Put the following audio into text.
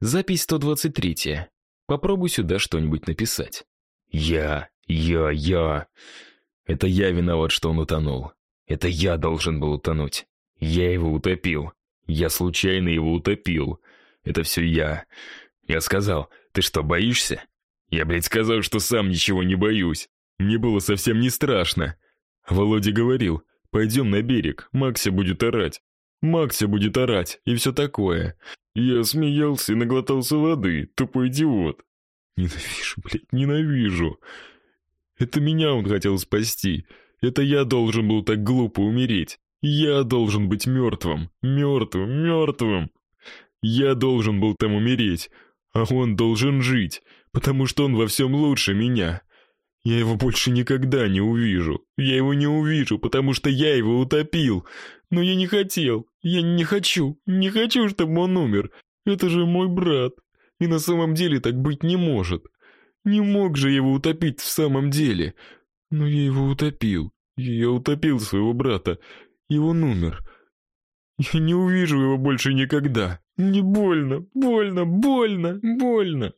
Запись 123. Попробуй сюда что-нибудь написать. Я, я, я. Это я виноват, что он утонул. Это я должен был утонуть. Я его утопил. Я случайно его утопил. Это все я. Я сказал, ты что, боишься? Я, блядь, сказал, что сам ничего не боюсь. Мне было совсем не страшно. Володя говорил, пойдем на берег, Макся будет орать. Макся будет орать и все такое. Я смеялся и наглотался воды, тупой идиот. Ненавижу, блядь, ненавижу. Это меня он хотел спасти. Это я должен был так глупо умереть. Я должен быть мертвым, мертвым, мертвым. Я должен был там умереть, а он должен жить, потому что он во всем лучше меня. Я его больше никогда не увижу. Я его не увижу, потому что я его утопил. Но я не хотел. Я не хочу. Не хочу, чтобы он умер. Это же мой брат. И на самом деле так быть не может. Не мог же его утопить в самом деле. Но я его утопил. Я утопил своего брата. И он умер. Я не увижу его больше никогда. Мне больно, больно, больно, больно.